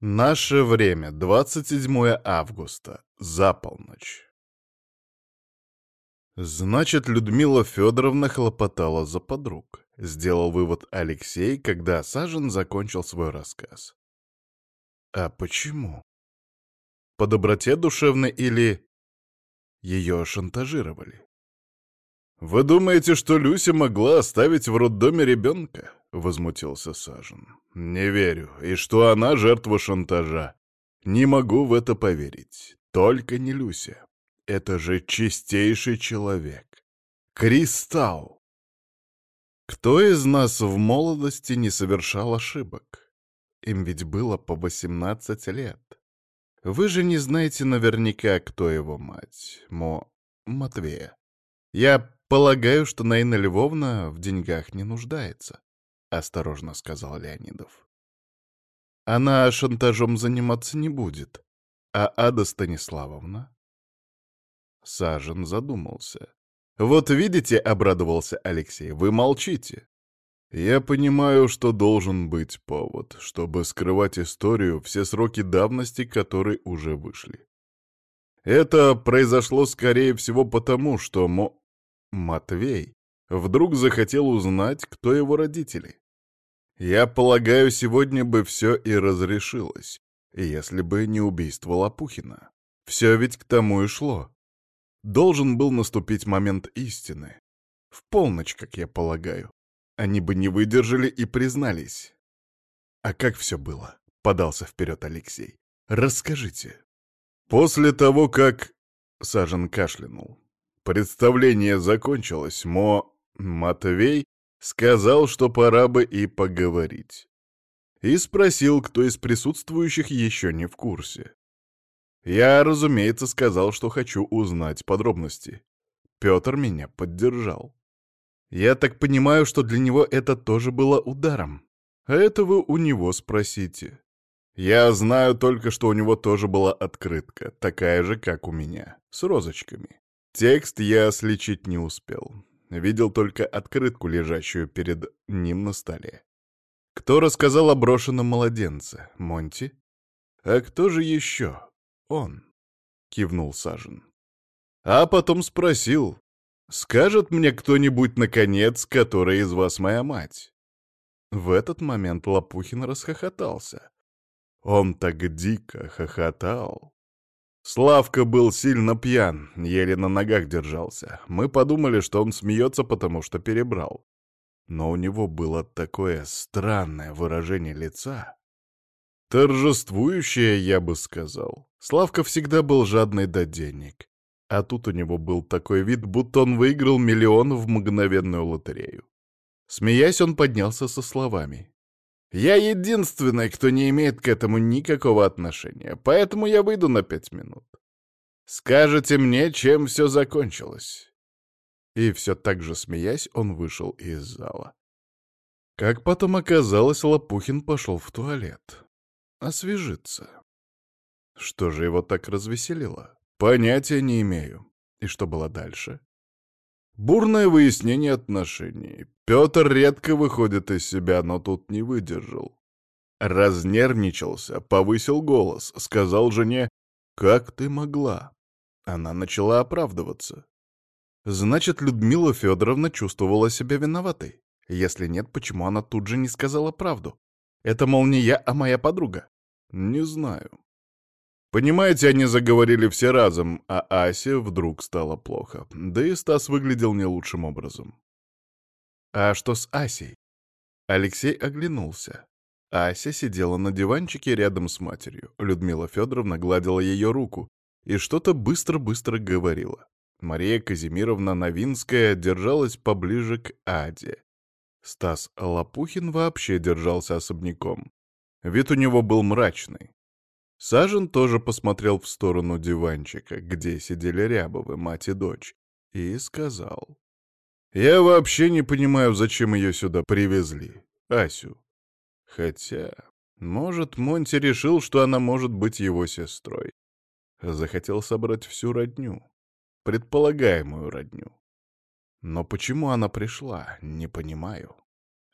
Наше время, 27 августа, за полночь. Значит, Людмила Федоровна хлопотала за подруг. Сделал вывод Алексей, когда Сажен закончил свой рассказ. А почему? По доброте душевной или ее шантажировали? «Вы думаете, что Люся могла оставить в роддоме ребенка?» — возмутился Сажен. «Не верю. И что она жертва шантажа. Не могу в это поверить. Только не Люся. Это же чистейший человек. Кристалл. Кто из нас в молодости не совершал ошибок? Им ведь было по 18 лет. Вы же не знаете наверняка, кто его мать. Мо... Матвея. Я полагаю, что Наина Львовна в деньгах не нуждается, — осторожно сказал Леонидов. Она шантажом заниматься не будет. А Ада Станиславовна? Сажен задумался. «Вот видите», — обрадовался Алексей, — «вы молчите». «Я понимаю, что должен быть повод, чтобы скрывать историю, все сроки давности которые уже вышли. Это произошло, скорее всего, потому, что Мо... Матвей вдруг захотел узнать, кто его родители. Я полагаю, сегодня бы все и разрешилось, если бы не убийство Лопухина. Все ведь к тому и шло. Должен был наступить момент истины. В полночь, как я полагаю. Они бы не выдержали и признались. А как все было? Подался вперед Алексей. Расскажите. После того, как... Сажен кашлянул. Представление закончилось, Мо... Матвей сказал, что пора бы и поговорить. И спросил, кто из присутствующих еще не в курсе. Я, разумеется, сказал, что хочу узнать подробности. Петр меня поддержал. Я так понимаю, что для него это тоже было ударом. А это вы у него спросите. Я знаю только, что у него тоже была открытка, такая же, как у меня, с розочками. Текст я сличить не успел. Видел только открытку, лежащую перед ним на столе. Кто рассказал о брошенном младенце? Монти? А кто же еще? «Он», — кивнул Сажен. А потом спросил, «Скажет мне кто-нибудь, наконец, которая из вас моя мать?» В этот момент Лопухин расхохотался. Он так дико хохотал. Славка был сильно пьян, еле на ногах держался. Мы подумали, что он смеется, потому что перебрал. Но у него было такое странное выражение лица. Торжествующее, я бы сказал. Славка всегда был жадный до денег. А тут у него был такой вид, будто он выиграл миллион в мгновенную лотерею. Смеясь, он поднялся со словами. «Я единственный, кто не имеет к этому никакого отношения, поэтому я выйду на пять минут. Скажите мне, чем все закончилось?» И все так же смеясь, он вышел из зала. Как потом оказалось, Лопухин пошел в туалет освежиться. Что же его так развеселило? Понятия не имею. И что было дальше? Бурное выяснение отношений. Петр редко выходит из себя, но тут не выдержал. Разнервничался, повысил голос, сказал жене «Как ты могла?» Она начала оправдываться. Значит, Людмила Федоровна чувствовала себя виноватой. Если нет, почему она тут же не сказала правду? Это, мол, не я, а моя подруга. Не знаю. Понимаете, они заговорили все разом, а Асе вдруг стало плохо. Да и Стас выглядел не лучшим образом. А что с Асей? Алексей оглянулся. Ася сидела на диванчике рядом с матерью. Людмила Федоровна гладила ее руку и что-то быстро-быстро говорила. Мария Казимировна Новинская держалась поближе к Аде. Стас Лопухин вообще держался особняком. Вид у него был мрачный. Сажен тоже посмотрел в сторону диванчика, где сидели Рябовы, мать и дочь, и сказал. «Я вообще не понимаю, зачем ее сюда привезли, Асю. Хотя, может, Монти решил, что она может быть его сестрой. Захотел собрать всю родню, предполагаемую родню. Но почему она пришла, не понимаю.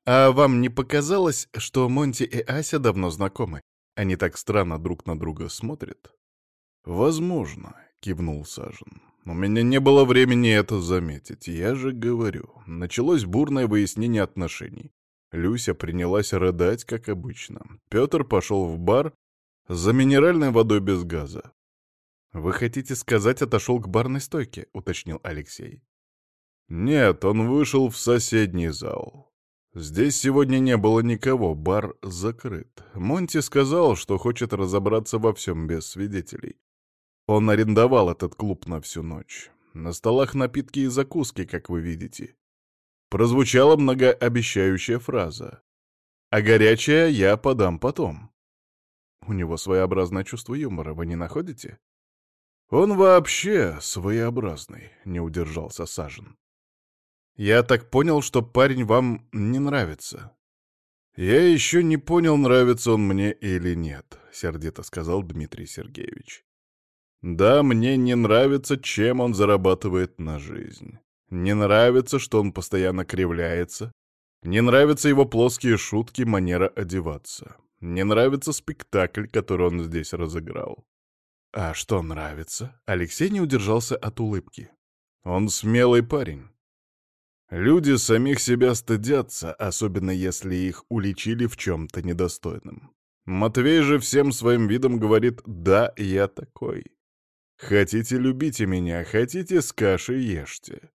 «А вам не показалось, что Монти и Ася давно знакомы?» Они так странно друг на друга смотрят. «Возможно», — кивнул Сажен. «У меня не было времени это заметить. Я же говорю, началось бурное выяснение отношений. Люся принялась рыдать, как обычно. Петр пошел в бар за минеральной водой без газа. «Вы хотите сказать, отошел к барной стойке?» — уточнил Алексей. «Нет, он вышел в соседний зал. Здесь сегодня не было никого, бар закрыт. Монти сказал, что хочет разобраться во всем без свидетелей. Он арендовал этот клуб на всю ночь. На столах напитки и закуски, как вы видите. Прозвучала многообещающая фраза. А горячее я подам потом. У него своеобразное чувство юмора, вы не находите? Он вообще своеобразный, не удержался Сажен. Я так понял, что парень вам не нравится. Я еще не понял, нравится он мне или нет, сердито сказал Дмитрий Сергеевич. Да, мне не нравится, чем он зарабатывает на жизнь. Не нравится, что он постоянно кривляется. Не нравятся его плоские шутки, манера одеваться. Не нравится спектакль, который он здесь разыграл. А что нравится? Алексей не удержался от улыбки. Он смелый парень. Люди самих себя стыдятся, особенно если их уличили в чем-то недостойном. Матвей же всем своим видом говорит «да, я такой». Хотите, любите меня, хотите, с кашей ешьте.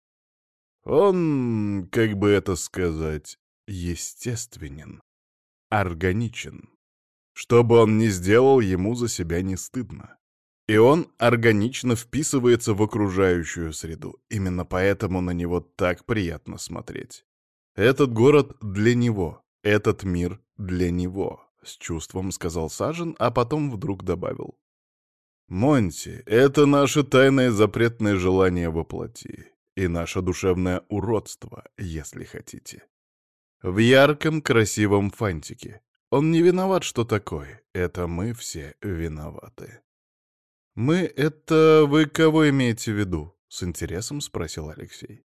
Он, как бы это сказать, естественен, органичен. Что бы он ни сделал, ему за себя не стыдно. И он органично вписывается в окружающую среду. Именно поэтому на него так приятно смотреть. Этот город для него, этот мир для него, с чувством сказал Сажен, а потом вдруг добавил. Монти — это наше тайное запретное желание воплоти и наше душевное уродство, если хотите. В ярком, красивом фантике. Он не виноват, что такой. Это мы все виноваты. «Мы — это вы кого имеете в виду?» — с интересом спросил Алексей.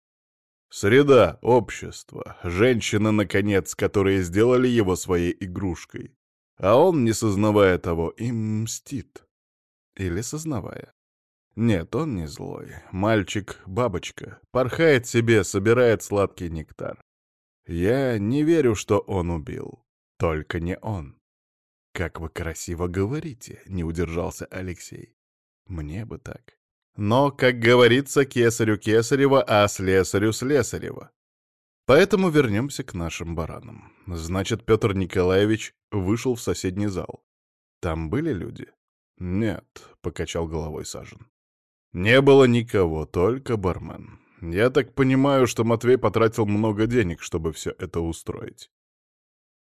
«Среда, общество, женщины, наконец, которые сделали его своей игрушкой. А он, не сознавая того, им мстит. Или сознавая. Нет, он не злой. Мальчик, бабочка, порхает себе, собирает сладкий нектар. Я не верю, что он убил. Только не он. «Как вы красиво говорите», — не удержался Алексей. Мне бы так. Но, как говорится, кесарю кесарева, а слесарю слесарева. Поэтому вернемся к нашим баранам. Значит, Петр Николаевич вышел в соседний зал. Там были люди? Нет, — покачал головой Сажен. Не было никого, только бармен. Я так понимаю, что Матвей потратил много денег, чтобы все это устроить.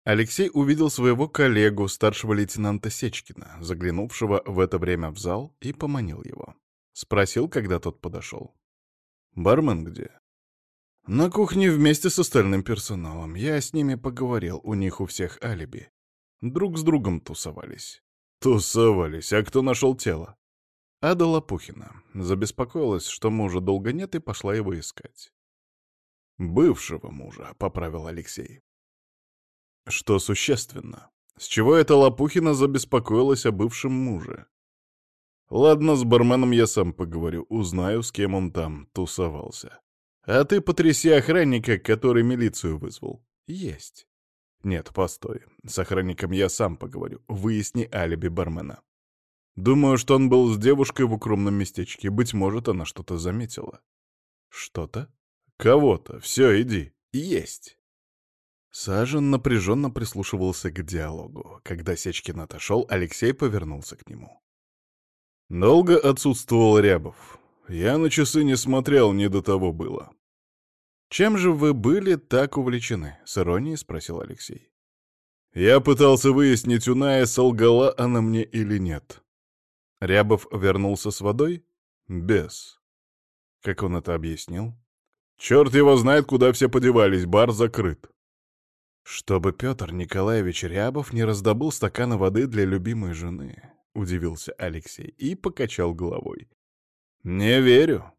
Алексей увидел своего коллегу, старшего лейтенанта Сечкина, заглянувшего в это время в зал, и поманил его. Спросил, когда тот подошел. «Бармен где?» «На кухне вместе с остальным персоналом. Я с ними поговорил, у них у всех алиби. Друг с другом тусовались». «Тусовались? А кто нашел тело?» Ада Лопухина. Забеспокоилась, что мужа долго нет, и пошла его искать. «Бывшего мужа», — поправил Алексей. Что существенно? С чего эта Лопухина забеспокоилась о бывшем муже? Ладно, с барменом я сам поговорю, узнаю, с кем он там тусовался. А ты потряси охранника, который милицию вызвал. Есть. Нет, постой. С охранником я сам поговорю. Выясни алиби бармена. Думаю, что он был с девушкой в укромном местечке. Быть может, она что-то заметила. Что-то? Кого-то. Все, иди. Есть. Сажен напряженно прислушивался к диалогу. Когда Сечкин отошел, Алексей повернулся к нему. «Долго отсутствовал Рябов. Я на часы не смотрел, не до того было». «Чем же вы были так увлечены?» — с иронией спросил Алексей. «Я пытался выяснить, у Ная солгала она мне или нет». Рябов вернулся с водой? Без. Как он это объяснил? Черт его знает, куда все подевались, бар закрыт. «Чтобы Петр Николаевич Рябов не раздобыл стакана воды для любимой жены», — удивился Алексей и покачал головой. «Не верю».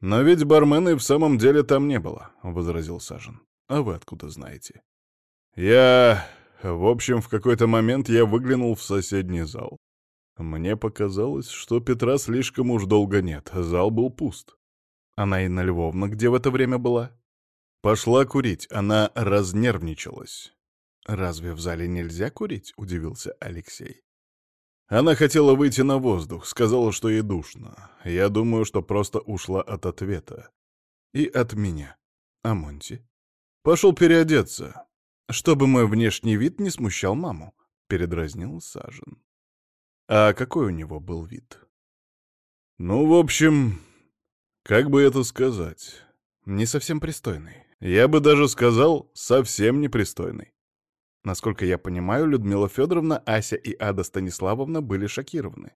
«Но ведь бармена и в самом деле там не было», — возразил Сажен. «А вы откуда знаете?» «Я В общем, в какой-то момент я выглянул в соседний зал. Мне показалось, что Петра слишком уж долго нет, зал был пуст. Она Инна Львовна где в это время была? Пошла курить, она разнервничалась. «Разве в зале нельзя курить?» — удивился Алексей. Она хотела выйти на воздух, сказала, что ей душно. Я думаю, что просто ушла от ответа. И от меня. А Монти? Пошел переодеться. Чтобы мой внешний вид не смущал маму, — передразнил Сажен. А какой у него был вид? Ну, в общем, как бы это сказать? Не совсем пристойный. Я бы даже сказал, совсем непристойный. Насколько я понимаю, Людмила Федоровна, Ася и Ада Станиславовна были шокированы.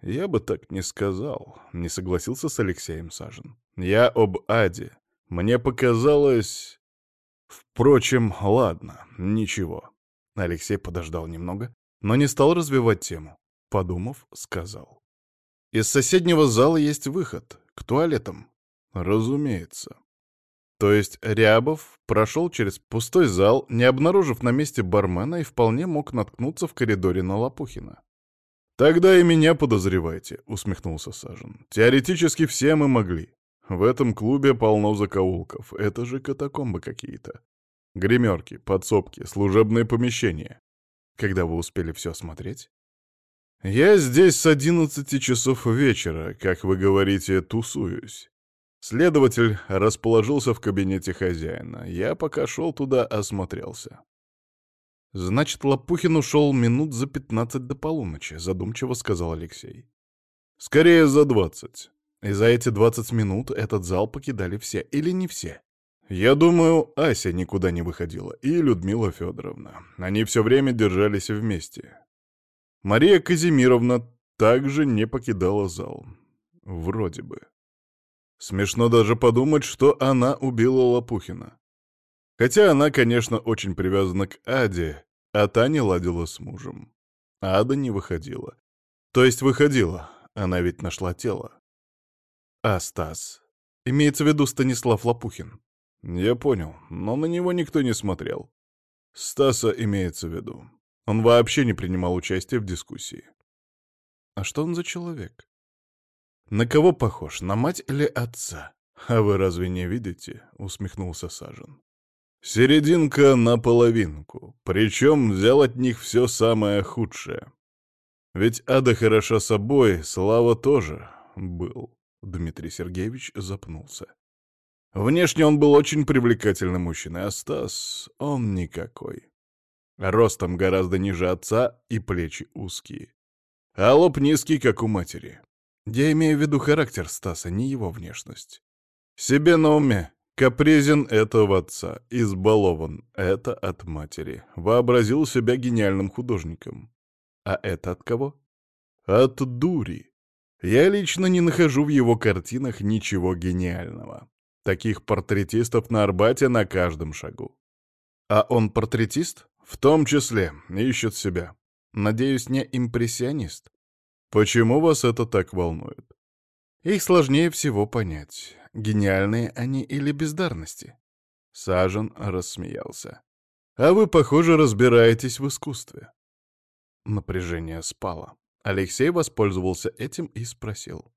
«Я бы так не сказал», — не согласился с Алексеем Сажен. «Я об Аде. Мне показалось...» «Впрочем, ладно, ничего». Алексей подождал немного, но не стал развивать тему. Подумав, сказал. «Из соседнего зала есть выход. К туалетам». «Разумеется». То есть Рябов прошел через пустой зал, не обнаружив на месте бармена, и вполне мог наткнуться в коридоре на Лопухина. «Тогда и меня подозревайте», — усмехнулся Сажен. «Теоретически все мы могли. В этом клубе полно закоулков. Это же катакомбы какие-то. Гримерки, подсобки, служебные помещения. Когда вы успели все осмотреть?» «Я здесь с одиннадцати часов вечера, как вы говорите, тусуюсь. Следователь расположился в кабинете хозяина. Я пока шел туда, осмотрелся. «Значит, Лопухин ушел минут за пятнадцать до полуночи», — задумчиво сказал Алексей. «Скорее за двадцать. И за эти двадцать минут этот зал покидали все, или не все?» «Я думаю, Ася никуда не выходила, и Людмила Федоровна. Они все время держались вместе. Мария Казимировна также не покидала зал. Вроде бы. Смешно даже подумать, что она убила Лопухина. Хотя она, конечно, очень привязана к Аде, а та не ладила с мужем. Ада не выходила. То есть выходила, она ведь нашла тело. А Стас? Имеется в виду Станислав Лопухин. Я понял, но на него никто не смотрел. Стаса имеется в виду. Он вообще не принимал участия в дискуссии. А что он за человек? «На кого похож, на мать или отца?» «А вы разве не видите?» — усмехнулся Сажен. «Серединка на половинку, причем взял от них все самое худшее. Ведь Ада хороша собой, Слава тоже был». Дмитрий Сергеевич запнулся. Внешне он был очень привлекательный мужчина, а Стас — он никакой. Ростом гораздо ниже отца и плечи узкие. А лоб низкий, как у матери. Я имею в виду характер Стаса, не его внешность. Себе на уме. Капризен — это в отца, избалован — это от матери. Вообразил себя гениальным художником. А это от кого? От дури. Я лично не нахожу в его картинах ничего гениального. Таких портретистов на Арбате на каждом шагу. А он портретист? В том числе, ищет себя. Надеюсь, не импрессионист. Почему вас это так волнует? Их сложнее всего понять, гениальные они или бездарности. Сажен рассмеялся. А вы, похоже, разбираетесь в искусстве. Напряжение спало. Алексей воспользовался этим и спросил.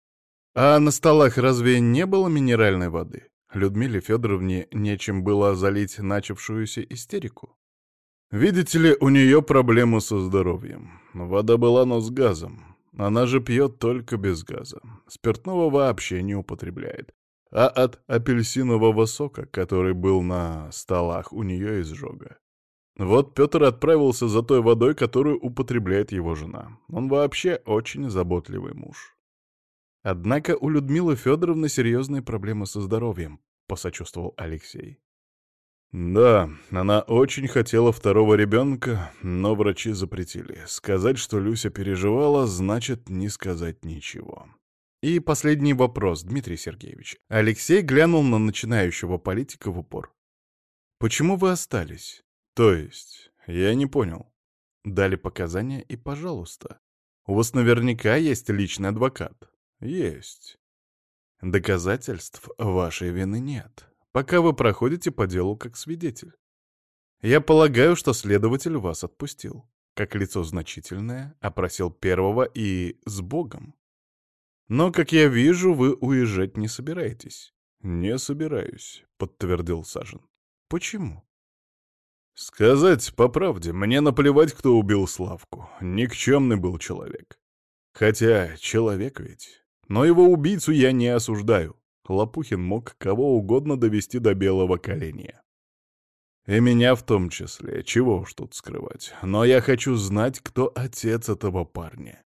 «А на столах разве не было минеральной воды? Людмиле Федоровне нечем было залить начавшуюся истерику?» «Видите ли, у нее проблемы со здоровьем. Вода была, но с газом. Она же пьет только без газа. Спиртного вообще не употребляет. А от апельсинового сока, который был на столах, у нее изжога. Вот Петр отправился за той водой, которую употребляет его жена. Он вообще очень заботливый муж. Однако у Людмилы Федоровны серьезные проблемы со здоровьем, посочувствовал Алексей. Да, она очень хотела второго ребенка, но врачи запретили. Сказать, что Люся переживала, значит не сказать ничего. И последний вопрос, Дмитрий Сергеевич. Алексей глянул на начинающего политика в упор. Почему вы остались? То есть, я не понял. Дали показания и пожалуйста. У вас наверняка есть личный адвокат. Есть. Доказательств вашей вины нет пока вы проходите по делу как свидетель. Я полагаю, что следователь вас отпустил. Как лицо значительное, опросил первого и с Богом. Но, как я вижу, вы уезжать не собираетесь. Не собираюсь, подтвердил Сажен. Почему? Сказать по правде, мне наплевать, кто убил Славку. Никчемный был человек. Хотя, человек ведь. Но его убийцу я не осуждаю. Лопухин мог кого угодно довести до белого коленя. И меня в том числе, чего уж тут скрывать. Но я хочу знать, кто отец этого парня.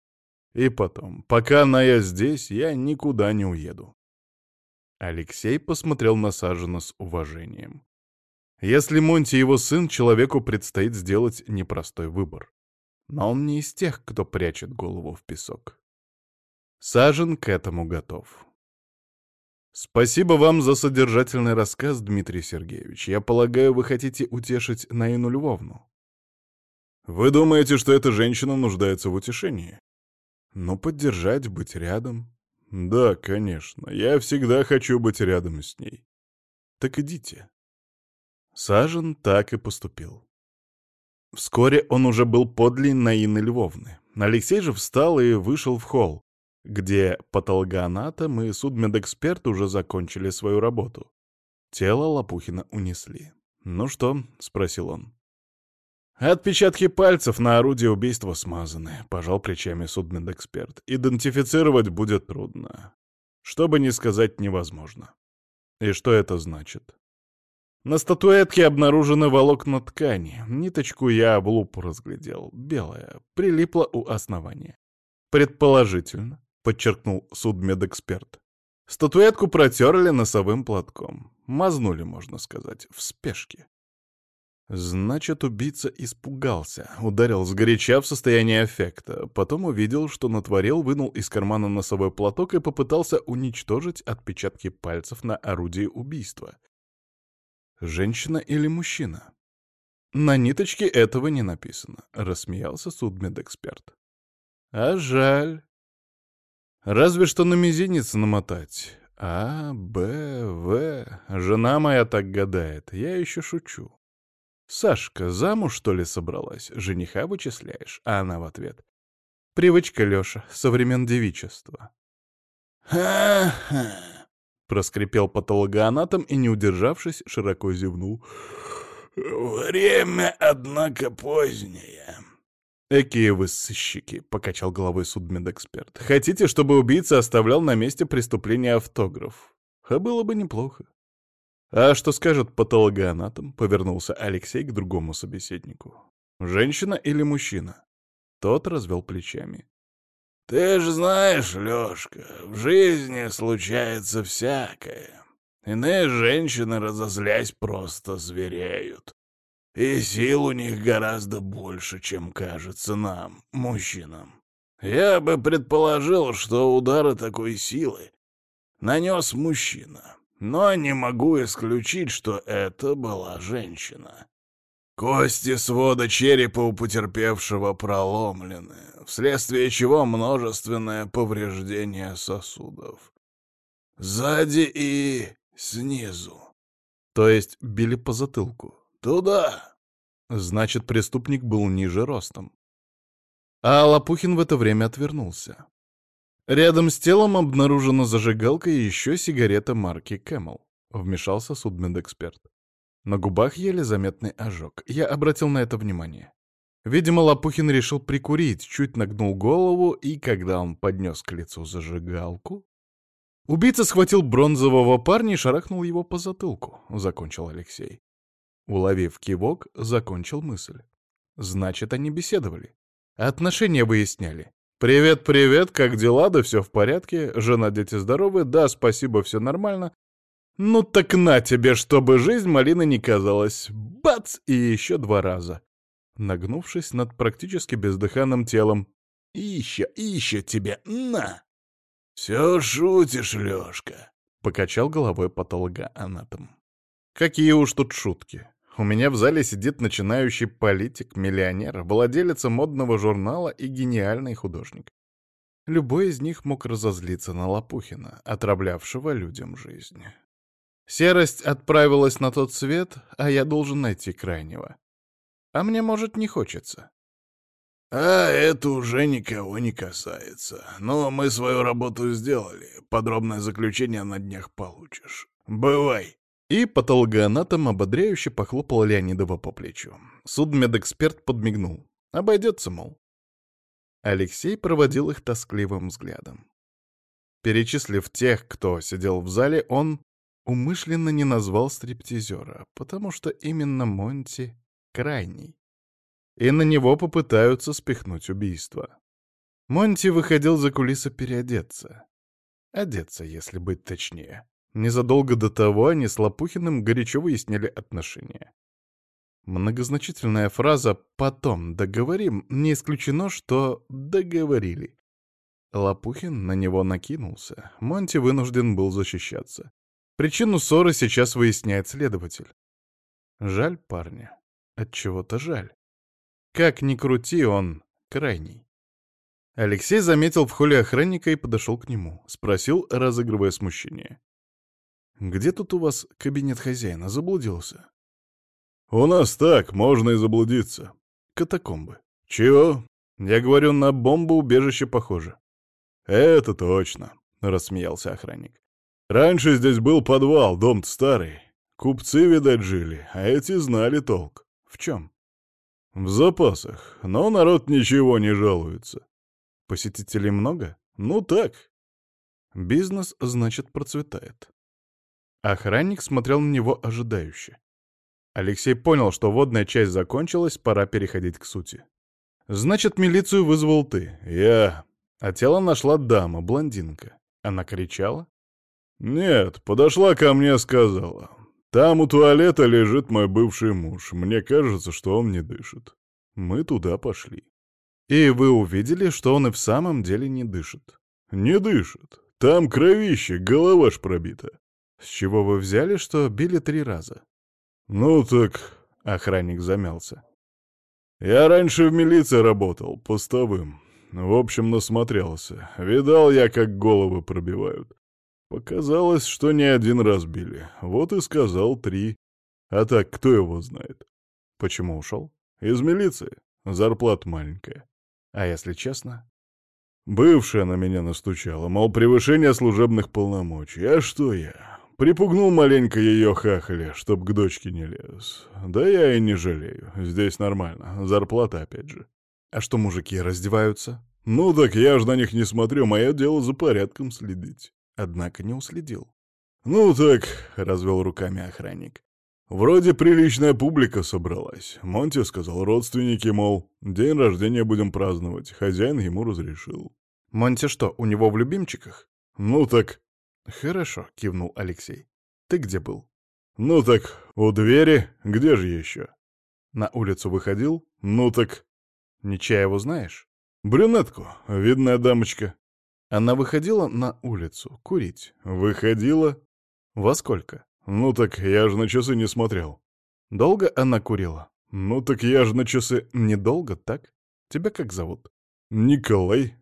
И потом, пока Ная здесь, я никуда не уеду. Алексей посмотрел на Сажина с уважением. Если Монти его сын, человеку предстоит сделать непростой выбор. Но он не из тех, кто прячет голову в песок. Сажен к этому готов. Спасибо вам за содержательный рассказ, Дмитрий Сергеевич. Я полагаю, вы хотите утешить Наину Львовну. Вы думаете, что эта женщина нуждается в утешении? Но поддержать, быть рядом. Да, конечно, я всегда хочу быть рядом с ней. Так идите. Сажен так и поступил. Вскоре он уже был подле Наины Львовны. Алексей же встал и вышел в холл, где патологоанатом и судмедэксперт уже закончили свою работу. Тело Лопухина унесли. «Ну что?» — спросил он. «Отпечатки пальцев на орудие убийства смазаны», — пожал плечами судмедэксперт. «Идентифицировать будет трудно. Что бы ни сказать, невозможно». «И что это значит?» На статуэтке обнаружены волокна ткани. Ниточку я в лупу разглядел. Белая. Прилипла у основания. Предположительно, подчеркнул судмедэксперт. Статуэтку протерли носовым платком. Мазнули, можно сказать, в спешке. Значит, убийца испугался, ударил сгоряча в состоянии эффекта, потом увидел, что натворил, вынул из кармана носовой платок и попытался уничтожить отпечатки пальцев на орудии убийства. Женщина или мужчина? На ниточке этого не написано, рассмеялся судмедэксперт. А жаль. Разве что на мизинец намотать. А, Б, В. Жена моя так гадает. Я еще шучу. Сашка, замуж, что ли, собралась? Жениха вычисляешь? А она в ответ. Привычка, Леша, со времен девичества. «Ха-ха!» — проскрипел патологоанатом и, не удержавшись, широко зевнул. «Время, однако, позднее». «Экие вы сыщики», — покачал головой судмедэксперт. «Хотите, чтобы убийца оставлял на месте преступления автограф? А было бы неплохо». «А что скажет патологоанатом?» — повернулся Алексей к другому собеседнику. «Женщина или мужчина?» Тот развел плечами. «Ты ж знаешь, Лёшка, в жизни случается всякое. Иные женщины, разозлясь, просто звереют. И сил у них гораздо больше, чем кажется нам, мужчинам. Я бы предположил, что удары такой силы нанес мужчина но не могу исключить, что это была женщина. Кости свода черепа у потерпевшего проломлены, вследствие чего множественное повреждение сосудов. Сзади и снизу. То есть били по затылку. Туда. Значит, преступник был ниже ростом. А Лопухин в это время отвернулся. Рядом с телом обнаружена зажигалка и еще сигарета марки Camel. Вмешался судмедэксперт. На губах еле заметный ожог. Я обратил на это внимание. Видимо, Лопухин решил прикурить, чуть нагнул голову, и когда он поднес к лицу зажигалку... Убийца схватил бронзового парня и шарахнул его по затылку, — закончил Алексей. Уловив кивок, закончил мысль. Значит, они беседовали. Отношения выясняли. «Привет, привет, как дела? Да все в порядке. Жена, дети здоровы? Да, спасибо, все нормально. Ну так на тебе, чтобы жизнь малины не казалась. Бац! И еще два раза. Нагнувшись над практически бездыханным телом. И еще, и еще тебе, на! Все шутишь, Лешка, покачал головой патологоанатом. Какие уж тут шутки. У меня в зале сидит начинающий политик, миллионер, владелец модного журнала и гениальный художник. Любой из них мог разозлиться на Лопухина, отравлявшего людям жизнь. Серость отправилась на тот свет, а я должен найти крайнего. А мне, может, не хочется. А это уже никого не касается. Но мы свою работу сделали. Подробное заключение на днях получишь. Бывай. И патологоанатом ободряюще похлопал Леонидова по плечу. Судмедэксперт подмигнул. Обойдется, мол. Алексей проводил их тоскливым взглядом. Перечислив тех, кто сидел в зале, он умышленно не назвал стриптизера, потому что именно Монти крайний. И на него попытаются спихнуть убийство. Монти выходил за кулисы переодеться. Одеться, если быть точнее. Незадолго до того они с Лопухиным горячо выяснили отношения. Многозначительная фраза «потом договорим» не исключено, что договорили. Лопухин на него накинулся. Монти вынужден был защищаться. Причину ссоры сейчас выясняет следователь. Жаль парня. От чего-то жаль. Как ни крути, он крайний. Алексей заметил в холле охранника и подошел к нему. Спросил, разыгрывая смущение. «Где тут у вас кабинет хозяина? Заблудился?» «У нас так, можно и заблудиться». «Катакомбы». «Чего?» «Я говорю, на бомбу убежище похоже». «Это точно», — рассмеялся охранник. «Раньше здесь был подвал, дом старый. Купцы, видать, жили, а эти знали толк». «В чем?» «В запасах, но народ ничего не жалуется». «Посетителей много?» «Ну так». «Бизнес, значит, процветает». Охранник смотрел на него ожидающе. Алексей понял, что водная часть закончилась, пора переходить к сути. «Значит, милицию вызвал ты?» «Я». А тело нашла дама, блондинка. Она кричала? «Нет, подошла ко мне, сказала. Там у туалета лежит мой бывший муж. Мне кажется, что он не дышит. Мы туда пошли». «И вы увидели, что он и в самом деле не дышит?» «Не дышит. Там кровище, голова ж пробита». «С чего вы взяли, что били три раза?» «Ну так...» — охранник замялся. «Я раньше в милиции работал, постовым. В общем, насмотрелся. Видал я, как головы пробивают. Показалось, что не один раз били. Вот и сказал три. А так, кто его знает? Почему ушел? Из милиции. Зарплата маленькая. А если честно? Бывшая на меня настучала, мол, превышение служебных полномочий. А что я? Припугнул маленько ее хахали, чтоб к дочке не лез. Да я и не жалею. Здесь нормально. Зарплата опять же. А что мужики раздеваются? Ну так я ж на них не смотрю, мое дело за порядком следить. Однако не уследил. Ну так, развел руками охранник. Вроде приличная публика собралась. Монти сказал, родственники, мол, день рождения будем праздновать. Хозяин ему разрешил. Монти что, у него в любимчиках? Ну так. Хорошо, кивнул Алексей. Ты где был? Ну так, у двери. Где же еще? На улицу выходил? Ну так. Нечаеву знаешь? Брюнетку, видная дамочка. Она выходила на улицу курить. Выходила? Во сколько? Ну так я же на часы не смотрел. Долго она курила? Ну так я же на часы... Недолго, так? Тебя как зовут? Николай.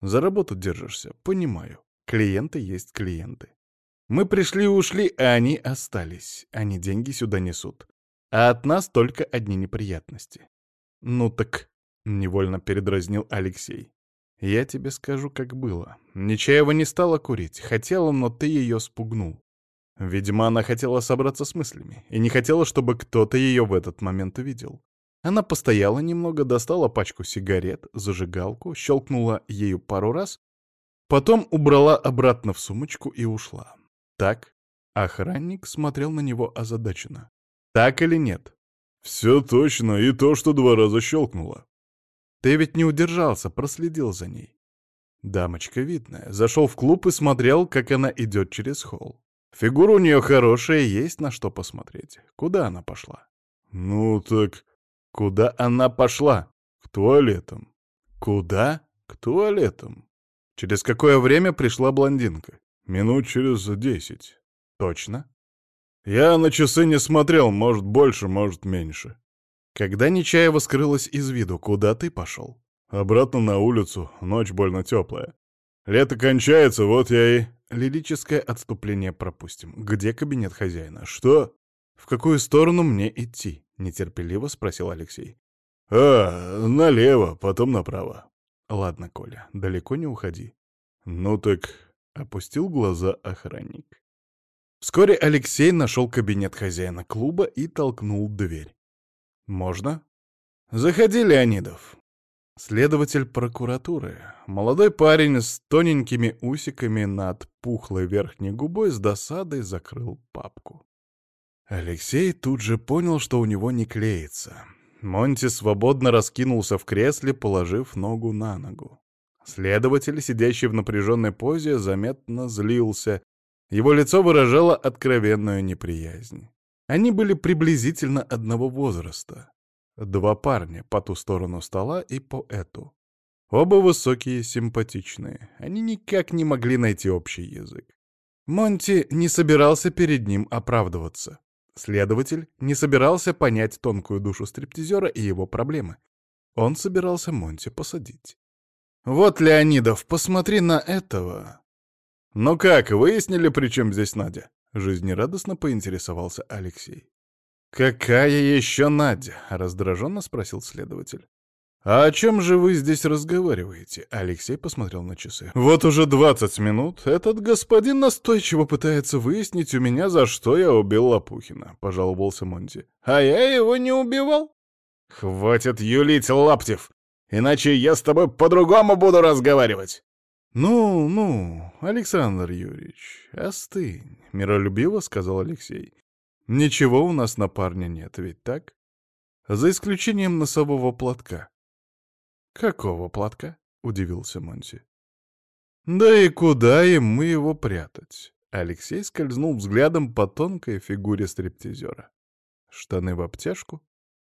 За работу держишься, понимаю. Клиенты есть клиенты. Мы пришли и ушли, а они остались. Они деньги сюда несут. А от нас только одни неприятности. Ну так — невольно передразнил Алексей. «Я тебе скажу, как было. Нечаева не стала курить. Хотела, но ты ее спугнул. Видимо, она хотела собраться с мыслями и не хотела, чтобы кто-то ее в этот момент увидел. Она постояла немного, достала пачку сигарет, зажигалку, щелкнула ею пару раз, потом убрала обратно в сумочку и ушла. Так? Охранник смотрел на него озадаченно. Так или нет? Все точно, и то, что два раза щелкнула. Ты ведь не удержался, проследил за ней. Дамочка видная. Зашел в клуб и смотрел, как она идет через холл. Фигура у нее хорошая, есть на что посмотреть. Куда она пошла? Ну так... Куда она пошла? К туалетам. Куда? К туалетам. Через какое время пришла блондинка? Минут через десять. Точно? Я на часы не смотрел, может больше, может меньше. Когда Нечаева скрылась из виду, куда ты пошел? Обратно на улицу, ночь больно теплая. Лето кончается, вот я и... Лирическое отступление пропустим. Где кабинет хозяина? Что? В какую сторону мне идти? Нетерпеливо спросил Алексей. А, налево, потом направо. Ладно, Коля, далеко не уходи. Ну так, опустил глаза охранник. Вскоре Алексей нашел кабинет хозяина клуба и толкнул дверь. «Можно?» «Заходи, Леонидов». Следователь прокуратуры, молодой парень с тоненькими усиками над пухлой верхней губой с досадой закрыл папку. Алексей тут же понял, что у него не клеится. Монти свободно раскинулся в кресле, положив ногу на ногу. Следователь, сидящий в напряженной позе, заметно злился. Его лицо выражало откровенную неприязнь. Они были приблизительно одного возраста. Два парня по ту сторону стола и по эту. Оба высокие, симпатичные. Они никак не могли найти общий язык. Монти не собирался перед ним оправдываться. Следователь не собирался понять тонкую душу стриптизера и его проблемы. Он собирался Монти посадить. «Вот, Леонидов, посмотри на этого!» «Ну как, выяснили, при чем здесь Надя?» Жизнерадостно поинтересовался Алексей. «Какая еще Надя?» — раздраженно спросил следователь. «А о чем же вы здесь разговариваете?» Алексей посмотрел на часы. «Вот уже двадцать минут. Этот господин настойчиво пытается выяснить у меня, за что я убил Лопухина», — пожаловался Монти. «А я его не убивал?» «Хватит юлить, Лаптев! Иначе я с тобой по-другому буду разговаривать!» «Ну, ну, Александр Юрьевич, остынь», — миролюбиво сказал Алексей. Ничего у нас на парня нет, ведь так? За исключением носового платка. Какого платка? Удивился Монти. Да и куда ему его прятать? Алексей скользнул взглядом по тонкой фигуре стриптизера. Штаны в обтяжку,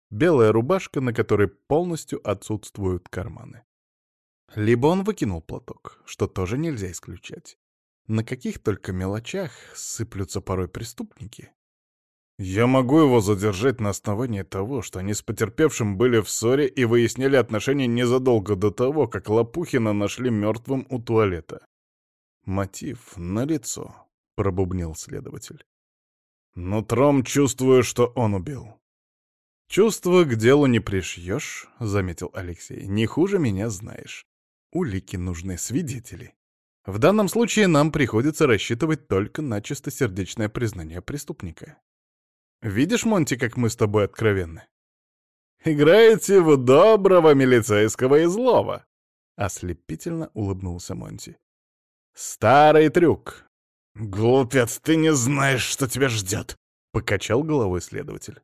белая рубашка, на которой полностью отсутствуют карманы. Либо он выкинул платок, что тоже нельзя исключать. На каких только мелочах сыплются порой преступники. Я могу его задержать на основании того, что они с потерпевшим были в ссоре и выясняли отношения незадолго до того, как Лопухина нашли мертвым у туалета. Мотив налицо, — пробубнил следователь. Нутром чувствую, что он убил. «Чувство к делу не пришьешь», — заметил Алексей. «Не хуже меня знаешь. Улики нужны, свидетели. В данном случае нам приходится рассчитывать только на чистосердечное признание преступника. Видишь, Монти, как мы с тобой откровенны? Играете в доброго милицейского и злого. Ослепительно улыбнулся Монти. Старый трюк. Глупец, ты не знаешь, что тебя ждет. Покачал головой следователь.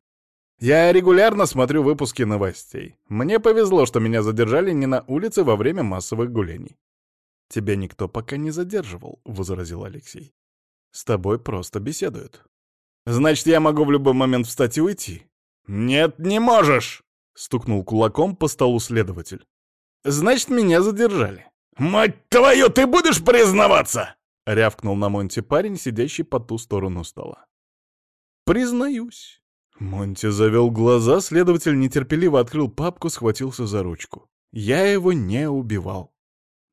Я регулярно смотрю выпуски новостей. Мне повезло, что меня задержали не на улице во время массовых гулений. «Тебя никто пока не задерживал», — возразил Алексей. «С тобой просто беседуют». Значит, я могу в любой момент встать и уйти? Нет, не можешь! Стукнул кулаком по столу следователь. Значит, меня задержали. Мать твою, ты будешь признаваться? Рявкнул на Монте парень, сидящий по ту сторону стола. Признаюсь. Монти завел глаза, следователь нетерпеливо открыл папку, схватился за ручку. Я его не убивал.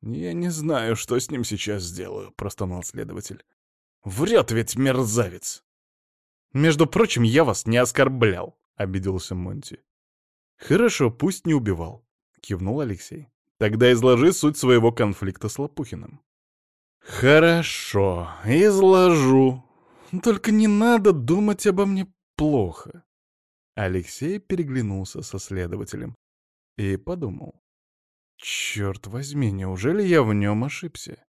«Я не знаю, что с ним сейчас сделаю», — простонал следователь. «Врет ведь мерзавец!» «Между прочим, я вас не оскорблял», — обиделся Монти. «Хорошо, пусть не убивал», — кивнул Алексей. «Тогда изложи суть своего конфликта с Лопухиным». «Хорошо, изложу. Только не надо думать обо мне плохо». Алексей переглянулся со следователем и подумал. «Черт возьми, неужели я в нем ошибся?»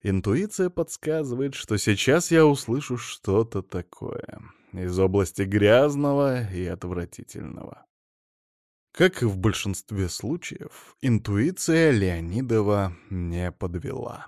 Интуиция подсказывает, что сейчас я услышу что-то такое из области грязного и отвратительного. Как и в большинстве случаев, интуиция Леонидова не подвела.